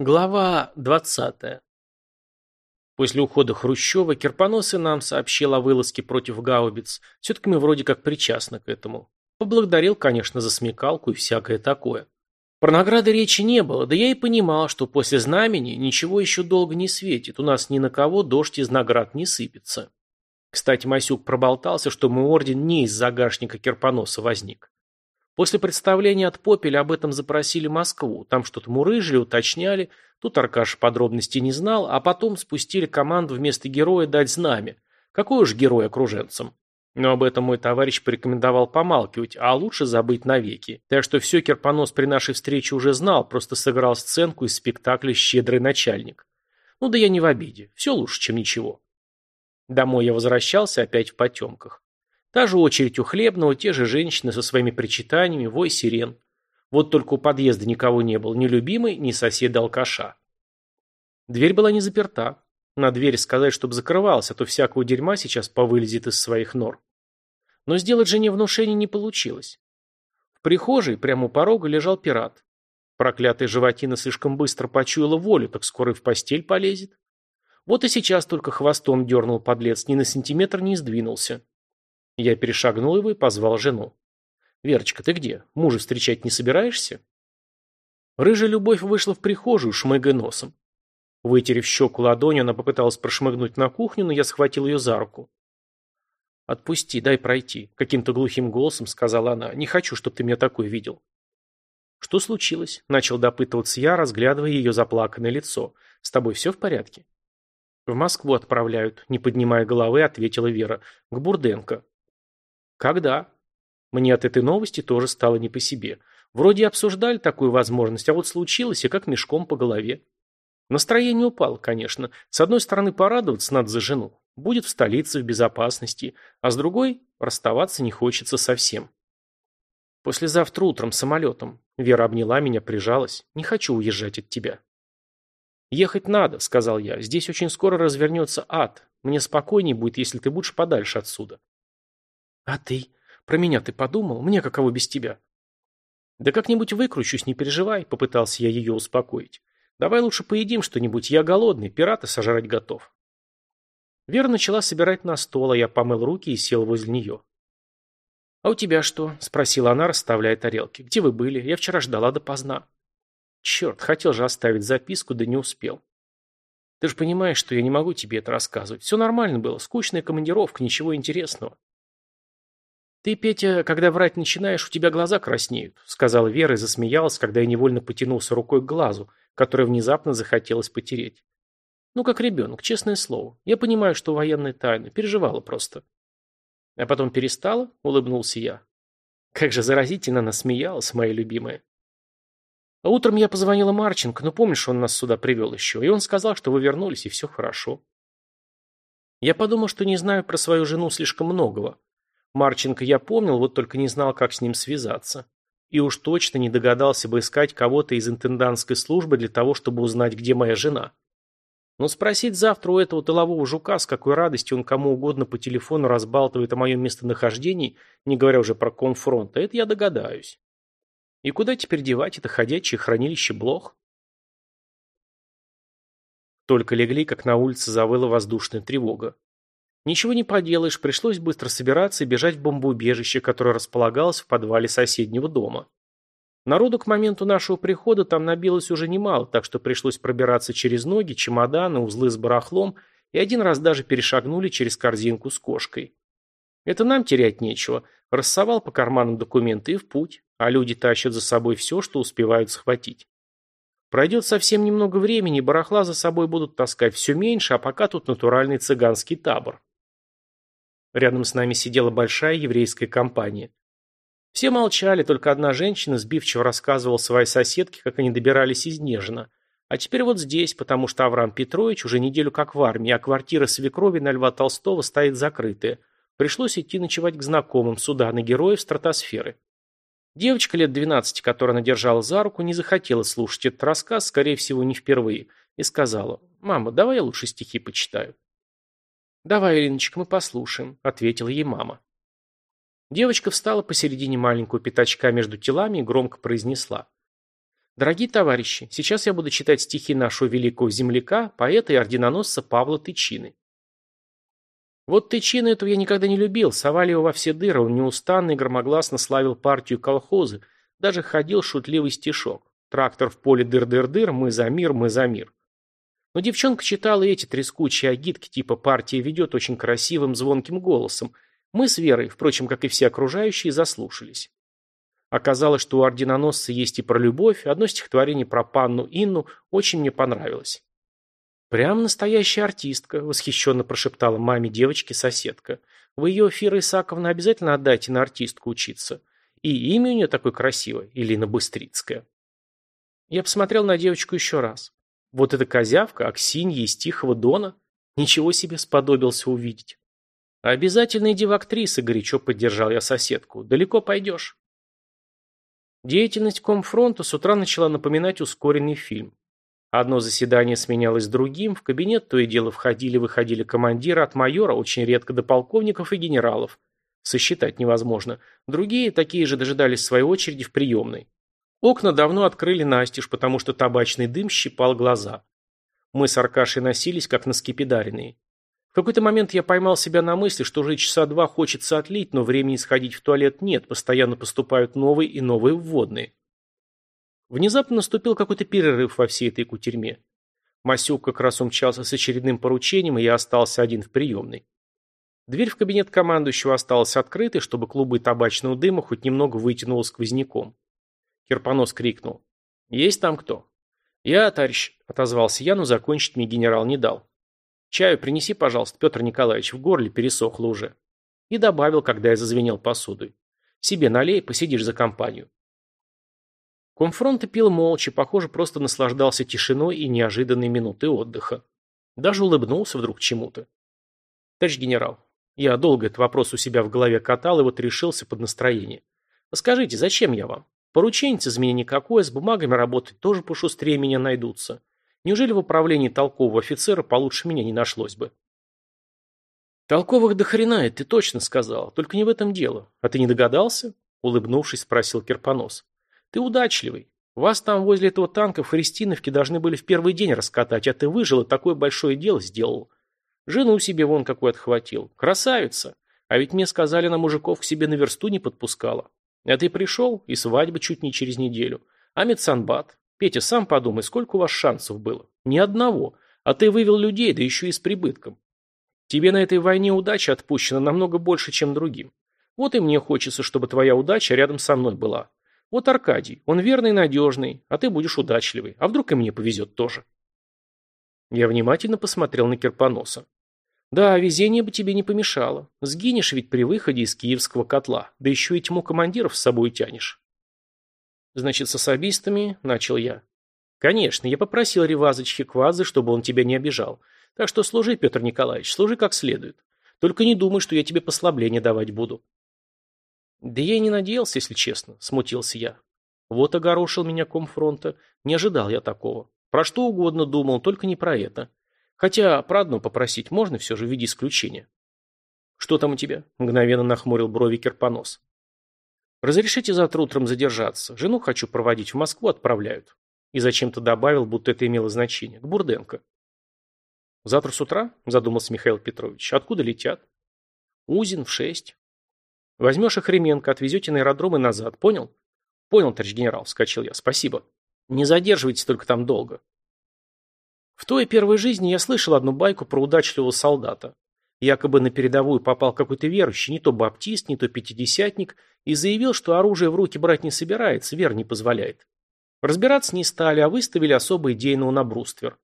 Глава 20. После ухода Хрущева Кирпоносый нам сообщил о вылазке против гаубиц. Все-таки мы вроде как причастны к этому. Поблагодарил, конечно, за смекалку и всякое такое. Про награды речи не было, да я и понимал, что после знамени ничего еще долго не светит, у нас ни на кого дождь из наград не сыпется. Кстати, Масюк проболтался, что мой орден не из загашника Кирпоноса возник. После представления от Попеля об этом запросили Москву. Там что-то мурыжили, уточняли. Тут Аркаш подробностей не знал, а потом спустили команду вместо героя дать знамя. Какой уж герой окруженцам. Но об этом мой товарищ порекомендовал помалкивать, а лучше забыть навеки. Так что все Кирпонос при нашей встрече уже знал, просто сыграл сценку из спектакля «Щедрый начальник». Ну да я не в обиде. Все лучше, чем ничего. Домой я возвращался опять в потемках. Та же очередь у хлебного, те же женщины со своими причитаниями, вой сирен. Вот только у подъезда никого не было, ни любимой, ни соседа-алкаша. Дверь была не заперта. На дверь сказать, чтобы закрывалась, а то всякого дерьма сейчас повылезет из своих нор. Но сделать жене внушение не получилось. В прихожей, прямо у порога, лежал пират. Проклятая животина слишком быстро почуяла волю, так скоро и в постель полезет. Вот и сейчас только хвостом дернул подлец, ни на сантиметр не сдвинулся. Я перешагнул его и позвал жену. «Верочка, ты где? Мужа встречать не собираешься?» Рыжая любовь вышла в прихожую, шмыгая носом. Вытерев щеку ладонью, она попыталась прошмыгнуть на кухню, но я схватил ее за руку. «Отпусти, дай пройти», — каким-то глухим голосом сказала она. «Не хочу, чтобы ты меня такой видел». «Что случилось?» — начал допытываться я, разглядывая ее заплаканное лицо. «С тобой все в порядке?» «В Москву отправляют», — не поднимая головы, ответила Вера. «К Бурденко». Когда? Мне от этой новости тоже стало не по себе. Вроде обсуждали такую возможность, а вот случилось и как мешком по голове. Настроение упало, конечно. С одной стороны, порадоваться надо за жену. Будет в столице, в безопасности. А с другой, расставаться не хочется совсем. Послезавтра утром самолетом. Вера обняла меня, прижалась. Не хочу уезжать от тебя. «Ехать надо», — сказал я. «Здесь очень скоро развернется ад. Мне спокойнее будет, если ты будешь подальше отсюда». «А ты? Про меня ты подумал? Мне каково без тебя?» «Да как-нибудь выкручусь, не переживай», — попытался я ее успокоить. «Давай лучше поедим что-нибудь, я голодный, пирата сожрать готов». Вера начала собирать на стол, а я помыл руки и сел возле нее. «А у тебя что?» – спросила она, расставляя тарелки. «Где вы были? Я вчера ждала допоздна». «Черт, хотел же оставить записку, да не успел». «Ты же понимаешь, что я не могу тебе это рассказывать. Все нормально было, скучная командировка, ничего интересного». «Ты, Петя, когда врать начинаешь, у тебя глаза краснеют», сказала Вера и засмеялась, когда я невольно потянулся рукой к глазу, который внезапно захотелось потереть. «Ну, как ребенок, честное слово. Я понимаю, что военная тайна. Переживала просто». А потом перестала, улыбнулся я. Как же заразительно она смеялась, моя любимая. А утром я позвонила Марченко, ну помнишь, он нас сюда привел еще, и он сказал, что вы вернулись, и все хорошо. Я подумал, что не знаю про свою жену слишком многого. Марченко я помнил, вот только не знал, как с ним связаться. И уж точно не догадался бы искать кого-то из интендантской службы для того, чтобы узнать, где моя жена. Но спросить завтра у этого тылового жука, с какой радостью он кому угодно по телефону разбалтывает о моем местонахождении, не говоря уже про комфронта, это я догадаюсь. И куда теперь девать это ходячее хранилище блох? Только легли, как на улице завыла воздушная тревога. Ничего не поделаешь, пришлось быстро собираться и бежать в бомбоубежище, которое располагалось в подвале соседнего дома. Народу к моменту нашего прихода там набилось уже немало, так что пришлось пробираться через ноги, чемоданы, узлы с барахлом и один раз даже перешагнули через корзинку с кошкой. Это нам терять нечего. Рассовал по карманам документы и в путь, а люди тащат за собой все, что успевают схватить. Пройдет совсем немного времени, барахла за собой будут таскать все меньше, а пока тут натуральный цыганский табор. Рядом с нами сидела большая еврейская компания. Все молчали, только одна женщина сбивчиво рассказывала своей соседке, как они добирались из Нежина. А теперь вот здесь, потому что Авраам Петрович уже неделю как в армии, а квартира свекрови на Льва Толстого стоит закрытая. Пришлось идти ночевать к знакомым, сюда, на героев стратосферы. Девочка лет 12, которая она держала за руку, не захотела слушать этот рассказ, скорее всего, не впервые, и сказала, «Мама, давай я лучше стихи почитаю». «Давай, Ириночка, мы послушаем», — ответила ей мама. Девочка встала посередине маленького пятачка между телами и громко произнесла. Дорогие товарищи, сейчас я буду читать стихи нашего великого земляка, поэта и орденоносца Павла Тычины. Вот Тычина этого я никогда не любил, совали его во все дыры, он неустанно и громогласно славил партию колхозы, даже ходил шутливый стишок. Трактор в поле дыр-дыр-дыр, мы за мир, мы за мир. Но девчонка читала эти трескучие агитки типа «партия ведет» очень красивым звонким голосом. Мы с Верой, впрочем, как и все окружающие, заслушались. Оказалось, что у орденоносца есть и про любовь, одно стихотворение про панну Инну очень мне понравилось. «Прям настоящая артистка», — восхищенно прошептала маме девочки соседка. «Вы ее, Фира Исаковна, обязательно отдайте на артистку учиться. И имя у нее такое красивое, Илина Быстрицкая». Я посмотрел на девочку еще раз. Вот эта козявка, Аксинья из Тихого Дона. Ничего себе сподобился увидеть. «Обязательно иди в актрисы», — горячо поддержал я соседку. «Далеко пойдешь». Деятельность Комфронта с утра начала напоминать ускоренный фильм. Одно заседание сменялось другим, в кабинет то и дело входили-выходили командиры от майора, очень редко до полковников и генералов. Сосчитать невозможно. Другие такие же дожидались своей очереди в приемной. Окна давно открыли настежь, потому что табачный дым щипал глаза. Мы с Аркашей носились, как на скипидаренные. В какой-то момент я поймал себя на мысли, что уже часа два хочется отлить, но времени сходить в туалет нет, постоянно поступают новые и новые вводные. Внезапно наступил какой-то перерыв во всей этой кутерьме. Масюк как раз умчался с очередным поручением, и я остался один в приемной. Дверь в кабинет командующего осталась открытой, чтобы клубы табачного дыма хоть немного вытянуло сквозняком. Кирпонос крикнул. «Есть там кто?» «Я, товарищ», — отозвался я, но закончить мне генерал не дал. «Чаю принеси, пожалуйста, Петр Николаевич, в горле пересохло уже». И добавил, когда я зазвенел посудой. «Себе налей, посидишь за компанию». Комфронта пил молча, похоже, просто наслаждался тишиной и неожиданной минутой отдыха. Даже улыбнулся вдруг чему-то. «Товарищ генерал, я долго этот вопрос у себя в голове катал и вот решился под настроение. Скажите, зачем я вам? Порученец из меня никакое, с бумагами работать тоже пошустрее меня найдутся. Неужели в управлении толкового офицера получше меня не нашлось бы? Толковых до хрена, ты точно сказал, только не в этом дело. А ты не догадался? Улыбнувшись, спросил Кирпонос. Ты удачливый. Вас там возле этого танка в Христиновке должны были в первый день раскатать, а ты выжил и такое большое дело сделал. Жену себе вон какой отхватил. Красавица. А ведь мне сказали, на мужиков к себе на версту не подпускала. А ты пришел, и свадьба чуть не через неделю. А медсанбат, Петя, сам подумай, сколько у вас шансов было? Ни одного. А ты вывел людей, да еще и с прибытком. Тебе на этой войне удача отпущена намного больше, чем другим. Вот и мне хочется, чтобы твоя удача рядом со мной была. Вот Аркадий, он верный и надежный, а ты будешь удачливый. А вдруг и мне повезет тоже? Я внимательно посмотрел на Кирпоноса. Да, везение бы тебе не помешало. Сгинешь ведь при выходе из киевского котла, да еще и тьму командиров с собой тянешь. Значит, с особистами, начал я. Конечно, я попросил Ревазыч Хиквазы, чтобы он тебя не обижал. Так что служи, Петр Николаевич, служи как следует. Только не думай, что я тебе послабление давать буду. Да я и не надеялся, если честно, смутился я. Вот огорошил меня комфронта. Не ожидал я такого. Про что угодно думал, только не про это. Хотя про одно попросить можно все же в виде исключения. Что там у тебя? Мгновенно нахмурил брови Керпонос. «Разрешите завтра утром задержаться. Жену хочу проводить в Москву, отправляют». И зачем-то добавил, будто это имело значение. К Бурденко. «Завтра с утра?» – задумался Михаил Петрович. «Откуда летят?» «Узин в шесть». «Возьмешь Охременко, отвезете на аэродром и назад. Понял?» «Понял, товарищ генерал», – вскочил я. «Спасибо. Не задерживайтесь только там долго». В той первой жизни я слышал одну байку про удачливого солдата. Якобы на передовую попал какой-то верующий, не то баптист, не то пятидесятник, и заявил, что оружие в руки брать не собирается, вера не позволяет. Разбираться не стали, а выставили особо идейного на бруствер.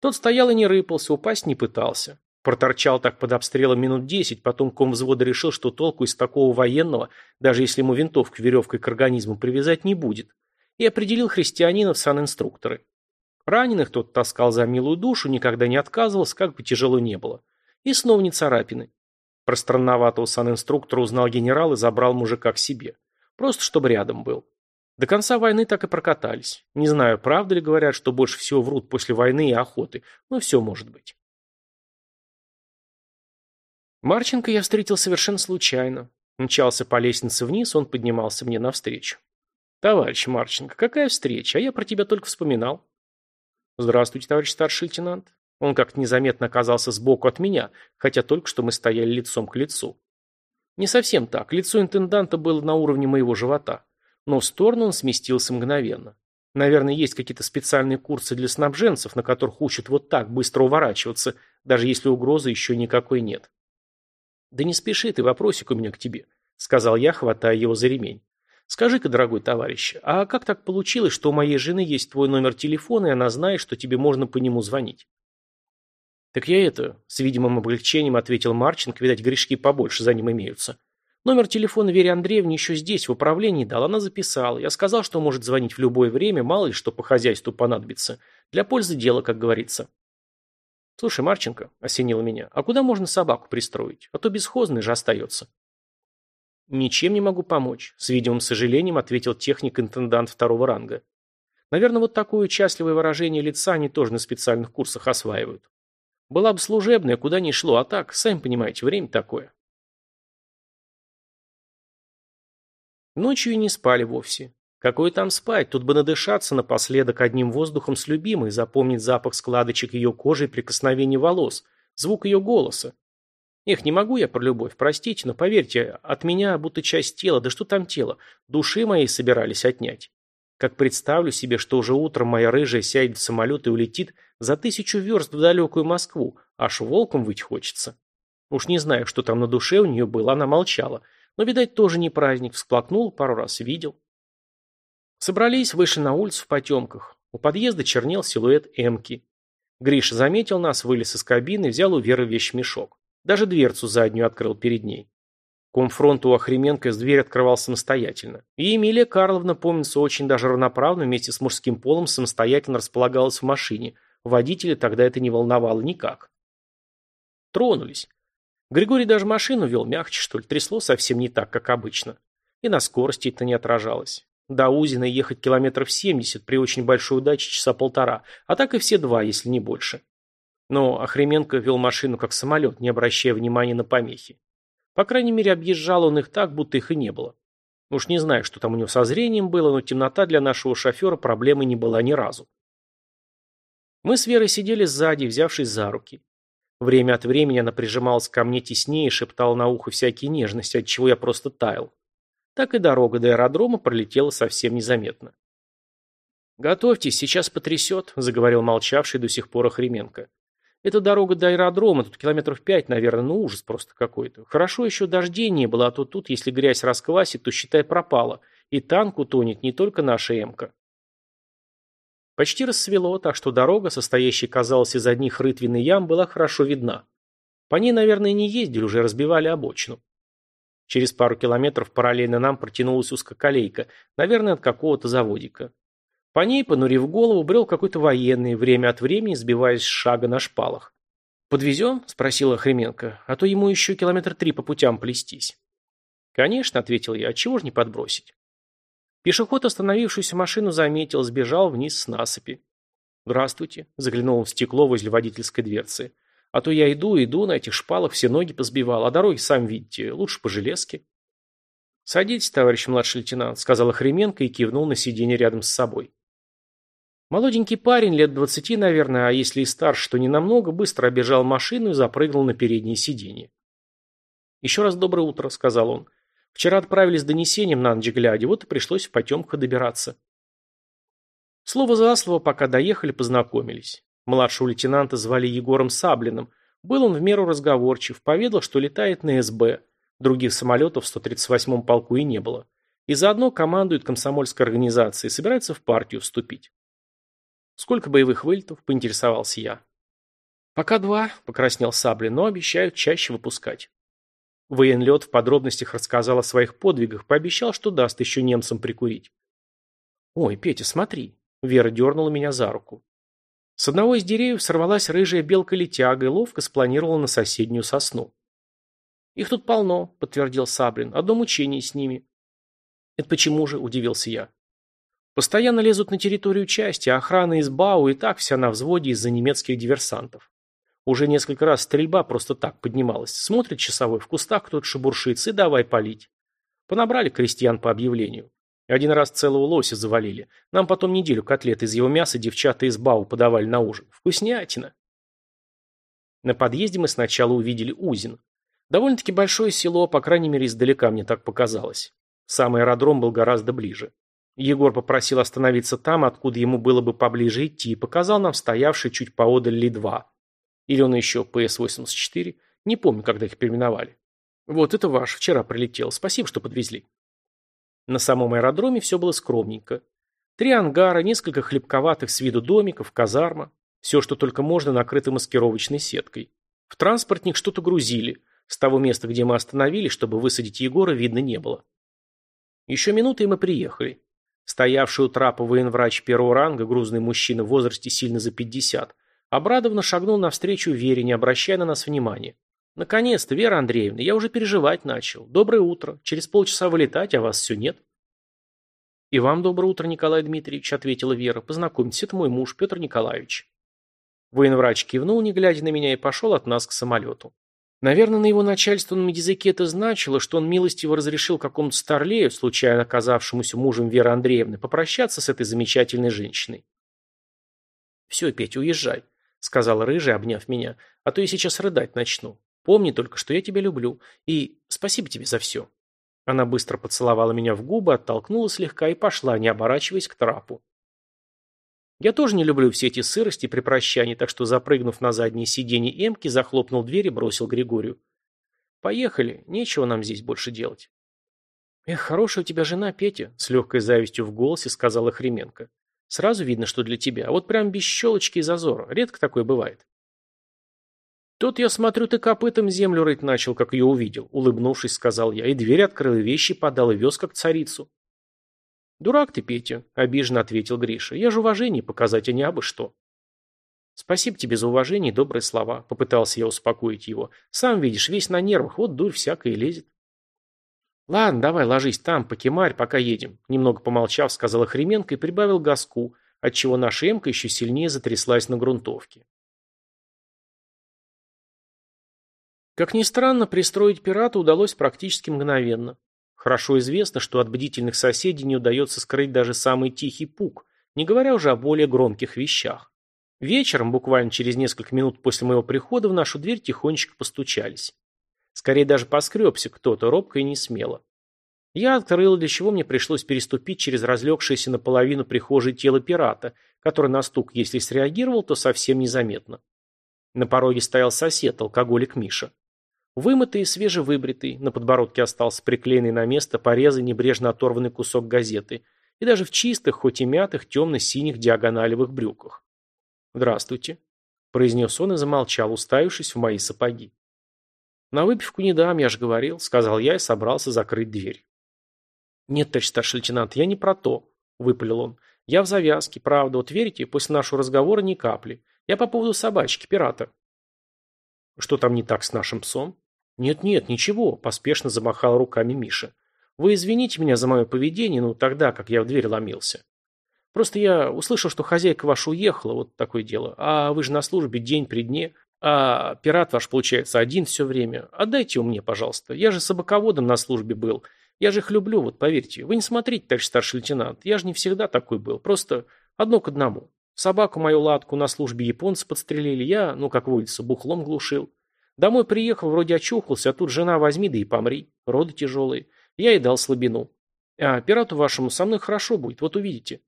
Тот стоял и не рыпался, упасть не пытался. Проторчал так под обстрелом минут десять, потом ком взвода решил, что толку из такого военного, даже если ему винтовку веревкой к организму привязать не будет, и определил христианина в санинструкторы. Раненых тот таскал за милую душу, никогда не отказывался, как бы тяжело не было. И снова не царапины. Про странноватого санинструктора узнал генерал и забрал мужика к себе. Просто чтобы рядом был. До конца войны так и прокатались. Не знаю, правда ли говорят, что больше всего врут после войны и охоты, но все может быть. Марченко я встретил совершенно случайно. Мчался по лестнице вниз, он поднимался мне навстречу. Товарищ Марченко, какая встреча? А я про тебя только вспоминал. Здравствуйте, товарищ старший лейтенант. Он как-то незаметно оказался сбоку от меня, хотя только что мы стояли лицом к лицу. Не совсем так. Лицо интенданта было на уровне моего живота. Но в сторону он сместился мгновенно. Наверное, есть какие-то специальные курсы для снабженцев, на которых учат вот так быстро уворачиваться, даже если угрозы еще никакой нет. «Да не спеши ты, вопросик у меня к тебе», — сказал я, хватая его за ремень. «Скажи-ка, дорогой товарищ, а как так получилось, что у моей жены есть твой номер телефона, и она знает, что тебе можно по нему звонить?» «Так я это...» — с видимым облегчением ответил Марченко, видать, грешки побольше за ним имеются. «Номер телефона Вере Андреевне еще здесь, в управлении дал, она записала. Я сказал, что может звонить в любое время, мало ли что по хозяйству понадобится. Для пользы дела, как говорится». «Слушай, Марченко», — осенил меня, — «а куда можно собаку пристроить? А то бесхозный же остается». «Ничем не могу помочь», — с видимым сожалением ответил техник-интендант второго ранга. «Наверное, вот такое участливое выражение лица они тоже на специальных курсах осваивают. Была бы служебная, куда ни шло, а так, сами понимаете, время такое. Ночью и не спали вовсе. Какое там спать, тут бы надышаться напоследок одним воздухом с любимой, запомнить запах складочек ее кожи и прикосновений волос, звук ее голоса. Эх, не могу я про любовь, простите, но поверьте, от меня будто часть тела, да что там тело, души моей собирались отнять. Как представлю себе, что уже утром моя рыжая сядет в самолет и улетит за тысячу верст в далекую Москву, аж волком выть хочется. Уж не знаю, что там на душе у нее было, она молчала. Но, видать, тоже не праздник, всплакнул, пару раз видел. Собрались, вышли на улицу в потемках. У подъезда чернел силуэт Эмки. Гриша заметил нас, вылез из кабины, взял у Веры вещмешок. Даже дверцу заднюю открыл перед ней. Комфронт у Охременко дверь открывал самостоятельно. И Эмилия Карловна, помнится, очень даже равноправно вместе с мужским полом самостоятельно располагалась в машине. Водителя тогда это не волновало никак. Тронулись. Григорий даже машину вел мягче, что ли, трясло совсем не так, как обычно. И на скорости это не отражалось. До Узина ехать километров 70, при очень большой удаче часа полтора, а так и все два, если не больше. Но Охременко вел машину как самолет, не обращая внимания на помехи. По крайней мере, объезжал он их так, будто их и не было. Уж не знаю, что там у него со зрением было, но темнота для нашего шофера проблемой не была ни разу. Мы с Верой сидели сзади, взявшись за руки. Время от времени она прижималась ко мне теснее и шептала на ухо всякие нежности, от чего я просто таял. Так и дорога до аэродрома пролетела совсем незаметно. «Готовьтесь, сейчас потрясет», — заговорил молчавший до сих пор Охременко. Это дорога до аэродрома, тут километров пять, наверное, ну ужас просто какой-то. Хорошо еще дождей не было, а то тут, если грязь расквасит, то, считай, пропала. И танк утонет не только наша эмка. Почти рассвело, так что дорога, состоящая, казалось, из одних рытвин ям, была хорошо видна. По ней, наверное, не ездили, уже разбивали обочину. Через пару километров параллельно нам протянулась узкоколейка, наверное, от какого-то заводика. По ней, понурив голову, брел какой-то военный, время от времени сбиваясь с шага на шпалах. «Подвезем?» – спросила Хременко. «А то ему еще километр три по путям плестись». «Конечно», – ответил я, – «а чего ж не подбросить?» Пешеход остановившуюся машину заметил, сбежал вниз с насыпи. «Здравствуйте», – заглянул он в стекло возле водительской дверцы. «А то я иду, иду, на этих шпалах все ноги позбивал, а дороги, сам видите, лучше по железке». «Садитесь, товарищ младший лейтенант», – сказала Хременко и кивнул на сиденье рядом с собой. Молоденький парень, лет двадцати, наверное, а если и старше, то ненамного, быстро обежал машину и запрыгнул на переднее сиденье. «Еще раз доброе утро», — сказал он. «Вчера отправились с донесением на ночь глядя, вот и пришлось в потемках добираться». Слово за слово, пока доехали, познакомились. Младшего лейтенанта звали Егором Саблиным. Был он в меру разговорчив, поведал, что летает на СБ. Других самолетов в 138-м полку и не было. И заодно командует комсомольской организацией, собирается в партию вступить. «Сколько боевых вылетов?» – поинтересовался я. «Пока два», – покраснел Саблин, – «но обещают чаще выпускать». Военлет в подробностях рассказал о своих подвигах, пообещал, что даст еще немцам прикурить. «Ой, Петя, смотри!» – Вера дернула меня за руку. С одного из деревьев сорвалась рыжая белка-летяга и ловко спланировала на соседнюю сосну. «Их тут полно», – подтвердил Саблин. «Одно мучение с ними». «Это почему же?» – удивился я. Постоянно лезут на территорию части, а охрана из БАУ и так вся на взводе из-за немецких диверсантов. Уже несколько раз стрельба просто так поднималась. Смотрит часовой, в кустах кто-то шебуршится и давай палить. Понабрали крестьян по объявлению. Один раз целого лося завалили. Нам потом неделю котлеты из его мяса девчата из Бау подавали на ужин. Вкуснятина. На подъезде мы сначала увидели Узин. Довольно-таки большое село, по крайней мере, издалека мне так показалось. Сам аэродром был гораздо ближе. Егор попросил остановиться там, откуда ему было бы поближе идти, и показал нам стоявший чуть поодаль Ли-2. Или он еще ПС-84. Не помню, когда их переименовали. Вот это ваш, вчера прилетел. Спасибо, что подвезли. На самом аэродроме все было скромненько. Три ангара, несколько хлебковатых с виду домиков, казарма. Все, что только можно, накрыто маскировочной сеткой. В транспортник что-то грузили. С того места, где мы остановились, чтобы высадить Егора, видно не было. Еще минуты, и мы приехали. Стоявший у трапа военврач первого ранга, грузный мужчина в возрасте сильно за пятьдесят, обрадованно шагнул навстречу Вере, не обращая на нас внимания. «Наконец-то, Вера Андреевна, я уже переживать начал. Доброе утро. Через полчаса вылетать, а вас все нет». «И вам доброе утро, Николай Дмитриевич», — ответила Вера. «Познакомьтесь, это мой муж, Петр Николаевич». Военврач кивнул, не глядя на меня, и пошел от нас к самолету. Наверное, на его начальственном языке это значило, что он милостиво разрешил какому-то старлею, случайно оказавшемуся мужем Веры Андреевны, попрощаться с этой замечательной женщиной. «Все, Петя, уезжай», — сказала рыжая, обняв меня, — «а то я сейчас рыдать начну. Помни только, что я тебя люблю. И спасибо тебе за все». Она быстро поцеловала меня в губы, оттолкнула слегка и пошла, не оборачиваясь к трапу. Я тоже не люблю все эти сырости при прощании, так что, запрыгнув на заднее сиденье Эмки, захлопнул дверь и бросил Григорию. «Поехали, нечего нам здесь больше делать». «Эх, хорошая у тебя жена, Петя», — с легкой завистью в голосе сказала Хременко. «Сразу видно, что для тебя, а вот прям без щелочки и зазора. Редко такое бывает». «Тут, я смотрю, ты копытом землю рыть начал, как ее увидел», — улыбнувшись, сказал я, и дверь открыл, вещи подал, и вез как царицу. «Дурак ты, Петя», — обиженно ответил Гриша. «Я же уважение показать, а не абы что». «Спасибо тебе за уважение и добрые слова», — попытался я успокоить его. «Сам видишь, весь на нервах, вот дурь всякая лезет». «Ладно, давай ложись там, покемарь, пока едем», — немного помолчав, сказал Охременко и прибавил газку, отчего наша эмка еще сильнее затряслась на грунтовке. Как ни странно, пристроить пирата удалось практически мгновенно. Хорошо известно, что от бдительных соседей не удается скрыть даже самый тихий пук, не говоря уже о более громких вещах. Вечером, буквально через несколько минут после моего прихода, в нашу дверь тихонечко постучались. Скорее даже поскребся кто-то, робко и не смело. Я открыл, для чего мне пришлось переступить через разлегшееся наполовину прихожей тело пирата, который на стук, если среагировал, то совсем незаметно. На пороге стоял сосед, алкоголик Миша. Вымытый и свежевыбритый, на подбородке остался приклеенный на место порезы небрежно оторванный кусок газеты, и даже в чистых, хоть и мятых, темно-синих диагоналевых брюках. «Здравствуйте», — произнес он и замолчал, уставившись в мои сапоги. «На выпивку не дам, я же говорил», — сказал я и собрался закрыть дверь. «Нет, товарищ старший лейтенант, я не про то», — выпалил он. «Я в завязке, правда, вот верите, после нашего разговора ни капли. Я по поводу собачки, пирата». «Что там не так с нашим псом?» «Нет-нет, ничего», – поспешно замахал руками Миша. «Вы извините меня за мое поведение, ну тогда, как я в дверь ломился. Просто я услышал, что хозяйка ваша уехала, вот такое дело. А вы же на службе день при дне, а пират ваш, получается, один все время. Отдайте его мне, пожалуйста. Я же собаководом на службе был. Я же их люблю, вот поверьте. Вы не смотрите, товарищ старший лейтенант. Я же не всегда такой был. Просто одно к одному. Собаку мою ладку на службе японцы подстрелили. Я, ну, как водится, бухлом глушил. Домой приехал, вроде очухался, а тут жена возьми да и помри. Роды тяжелые. Я и дал слабину. А пирату вашему со мной хорошо будет, вот увидите.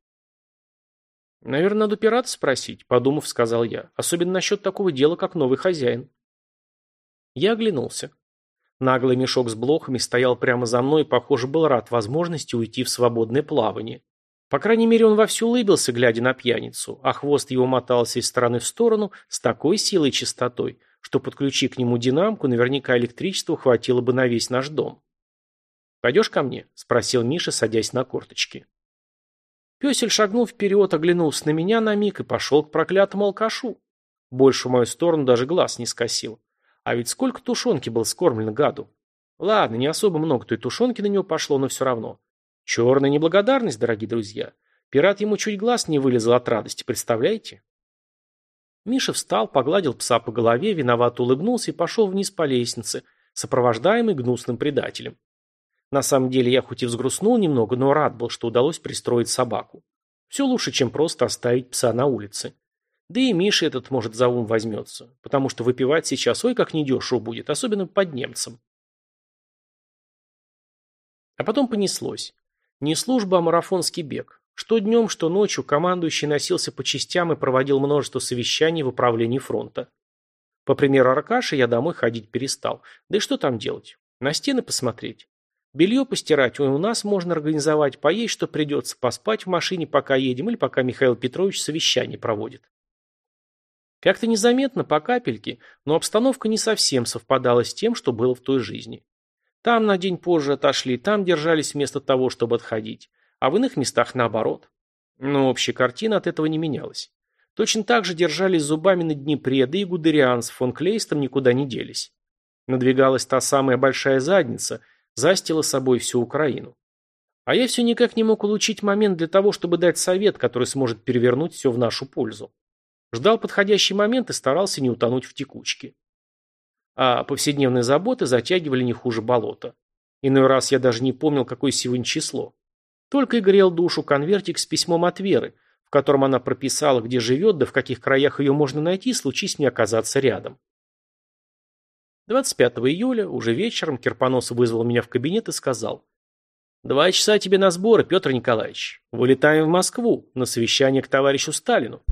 Наверное, надо пирата спросить, подумав, сказал я. Особенно насчет такого дела, как новый хозяин. Я оглянулся. Наглый мешок с блохами стоял прямо за мной и, похоже, был рад возможности уйти в свободное плавание. По крайней мере, он вовсю улыбился, глядя на пьяницу, а хвост его мотался из стороны в сторону с такой силой и чистотой, что подключи к нему динамку, наверняка электричества хватило бы на весь наш дом. «Пойдешь ко мне?» – спросил Миша, садясь на корточки. Песель шагнул вперед, оглянулся на меня на миг и пошел к проклятому алкашу. Больше в мою сторону даже глаз не скосил. А ведь сколько тушенки было скормлено гаду. Ладно, не особо много той тушенки на него пошло, но все равно. Черная неблагодарность, дорогие друзья. Пират ему чуть глаз не вылезал от радости, представляете? Миша встал, погладил пса по голове, виновато улыбнулся и пошел вниз по лестнице, сопровождаемый гнусным предателем. На самом деле я хоть и взгрустнул немного, но рад был, что удалось пристроить собаку. Все лучше, чем просто оставить пса на улице. Да и Миша этот, может, за ум возьмется, потому что выпивать сейчас ой как недешево будет, особенно под немцем. А потом понеслось. Не служба, а марафонский бег. Что днем, что ночью командующий носился по частям и проводил множество совещаний в управлении фронта. По примеру Аркаши я домой ходить перестал. Да и что там делать? На стены посмотреть. Белье постирать у нас можно организовать, поесть, что придется, поспать в машине, пока едем, или пока Михаил Петрович совещание проводит. Как-то незаметно, по капельке, но обстановка не совсем совпадала с тем, что было в той жизни. Там на день позже отошли, там держались вместо того, чтобы отходить, а в иных местах наоборот. Но общая картина от этого не менялась. Точно так же держались зубами на Днепре, да и Гудериан с фон Клейстом никуда не делись. Надвигалась та самая большая задница, застила собой всю Украину. А я все никак не мог улучшить момент для того, чтобы дать совет, который сможет перевернуть все в нашу пользу. Ждал подходящий момент и старался не утонуть в текучке а повседневные заботы затягивали не хуже болота. Иной раз я даже не помнил, какое сегодня число. Только и грел душу конвертик с письмом от Веры, в котором она прописала, где живет, да в каких краях ее можно найти, случись мне оказаться рядом. 25 июля, уже вечером, Кирпонос вызвал меня в кабинет и сказал. «Два часа тебе на сборы, Петр Николаевич. Вылетаем в Москву, на совещание к товарищу Сталину».